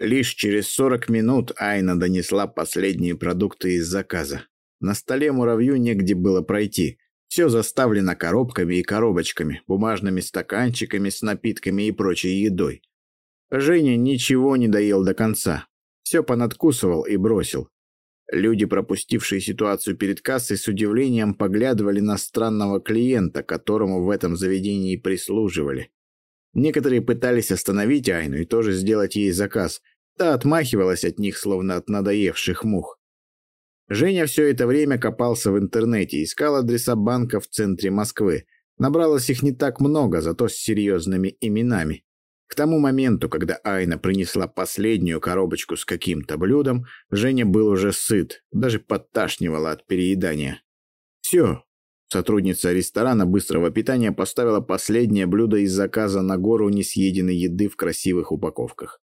Лишь через 40 минут Айна донесла последние продукты из заказа. На столе муравью негде было пройти. Все заставлено коробками и коробочками, бумажными стаканчиками с напитками и прочей едой. Женя ничего не доел до конца. Все понадкусывал и бросил. Люди, пропустившие ситуацию перед кассой, с удивлением поглядывали на странного клиента, которому в этом заведении прислуживали. Некоторые пытались остановить Айну и тоже сделать ей заказ. Та отмахивалась от них, словно от надоевших мух. Женя все это время копался в интернете, искал адреса банка в центре Москвы. Набралось их не так много, зато с серьезными именами. К тому моменту, когда Айна принесла последнюю коробочку с каким-то блюдом, Женя был уже сыт, даже подташнивало от переедания. «Все». Сотрудница ресторана быстрого питания поставила последнее блюдо из заказа на гору несъеденной еды в красивых упаковках.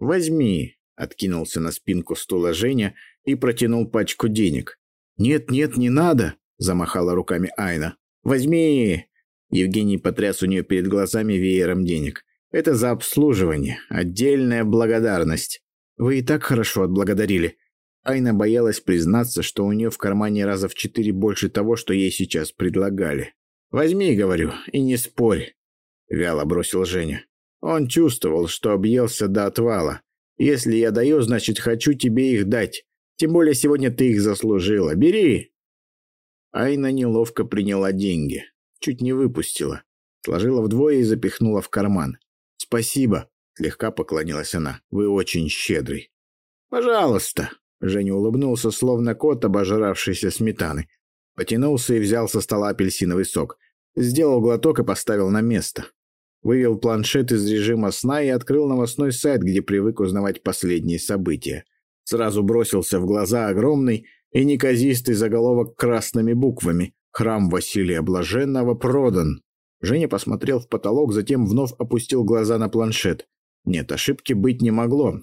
«Возьми», — откинулся на спинку стула Женя и протянул пачку денег. «Нет, нет, не надо!» – замахала руками Айна. «Возьми!» Евгений потряс у нее перед глазами веером денег. «Это за обслуживание. Отдельная благодарность. Вы и так хорошо отблагодарили». Айна боялась признаться, что у нее в кармане раза в четыре больше того, что ей сейчас предлагали. «Возьми, — говорю, — и не спорь», — вяло бросил Женя. Он чувствовал, что объелся до отвала. «Если я даю, значит, хочу тебе их дать. Тем более сегодня ты их заслужила. Бери!» Айна неловко приняла деньги. Чуть не выпустила. Сложила вдвое и запихнула в карман. «Спасибо!» — слегка поклонилась она. «Вы очень щедрый». «Пожалуйста!» — Женя улыбнулся, словно кот, обожравшийся сметаны. Потянулся и взял со стола апельсиновый сок. Сделал глоток и поставил на место. Вывел планшет из режима сна и открыл новостной сайт, где привык узнавать последние события. Сразу бросился в глаза огромный и неказистый заголовок красными буквами «Храм Василия Блаженного продан». Женя посмотрел в потолок, затем вновь опустил глаза на планшет. Нет, ошибки быть не могло.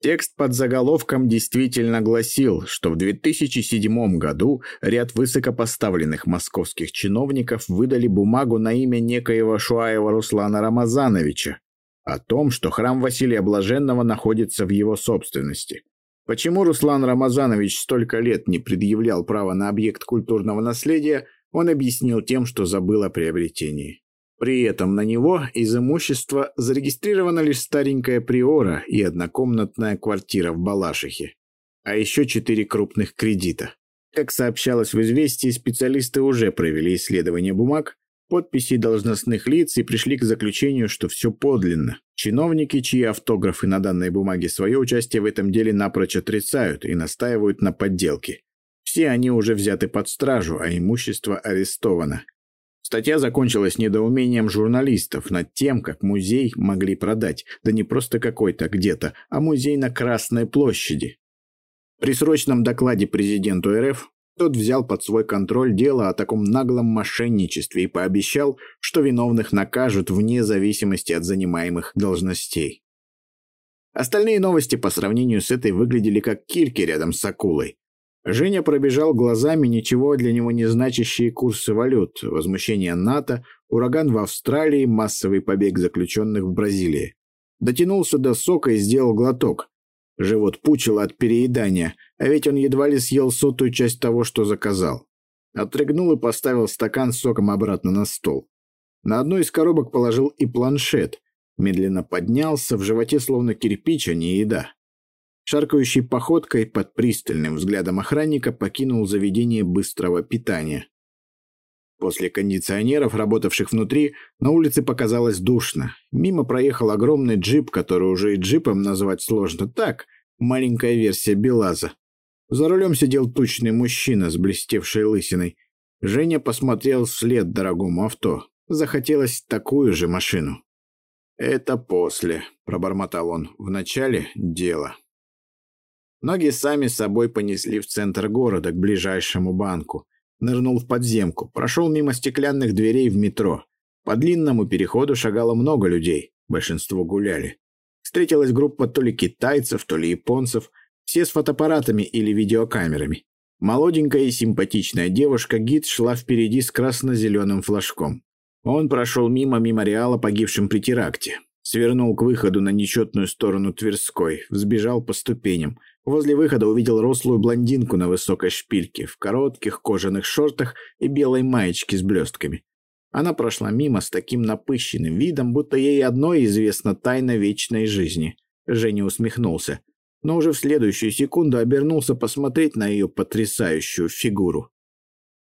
Текст под заголовком действительно гласил, что в 2007 году ряд высокопоставленных московских чиновников выдали бумагу на имя некоего Шуаева Руслана Рамазановича о том, что храм Василия Блаженного находится в его собственности. Почему Руслан Рамазанович столько лет не предъявлял право на объект культурного наследия, он объяснил тем, что забыл о приобретении. При этом на него из имущества зарегистрирована лишь старенькая приора и однокомнатная квартира в Балашихе, а еще четыре крупных кредита. Как сообщалось в «Известии», специалисты уже провели исследование бумаг, подписей должностных лиц и пришли к заключению, что все подлинно. Чиновники, чьи автографы на данной бумаге свое участие в этом деле напрочь отрицают и настаивают на подделке. Все они уже взяты под стражу, а имущество арестовано. Статья закончилась недоумением журналистов над тем, как музей могли продать, да не просто какой-то где-то, а музей на Красной площади. При срочном докладе президенту РФ тот взял под свой контроль дело о таком наглом мошенничестве и пообещал, что виновных накажут вне зависимости от занимаемых должностей. Остальные новости по сравнению с этой выглядели как кирки рядом с акулой. Женя пробежал глазами ничего для него не значащие курсы валют, возмущение НАТО, ураган в Австралии, массовый побег заключенных в Бразилии. Дотянулся до сока и сделал глоток. Живот пучил от переедания, а ведь он едва ли съел сотую часть того, что заказал. Отрыгнул и поставил стакан с соком обратно на стол. На одну из коробок положил и планшет. Медленно поднялся, в животе словно кирпич, а не еда. Шаркающей походкой под пристальным взглядом охранника покинул заведение быстрого питания. После кондиционеров, работавших внутри, на улице показалось душно. Мимо проехал огромный джип, который уже и джипом назвать сложно. Так, маленькая версия БелАЗа. За рулем сидел тучный мужчина с блестевшей лысиной. Женя посмотрел вслед дорогому авто. Захотелось такую же машину. «Это после», — пробормотал он. «Вначале дело». Ноги сами собой понесли в центр города, к ближайшему банку. Нырнул в подземку, прошел мимо стеклянных дверей в метро. По длинному переходу шагало много людей, большинство гуляли. Встретилась группа то ли китайцев, то ли японцев, все с фотоаппаратами или видеокамерами. Молоденькая и симпатичная девушка-гид шла впереди с красно-зеленым флажком. Он прошел мимо мемориала погибшим при теракте. Свернул к выходу на нечетную сторону Тверской, взбежал по ступеням. Возле выхода увидел рослую блондинку на высокой шпильке, в коротких кожаных шортах и белой маечке с блестками. Она прошла мимо с таким напыщенным видом, будто ей одной известна тайна вечной жизни. Женя усмехнулся, но уже в следующую секунду обернулся посмотреть на ее потрясающую фигуру.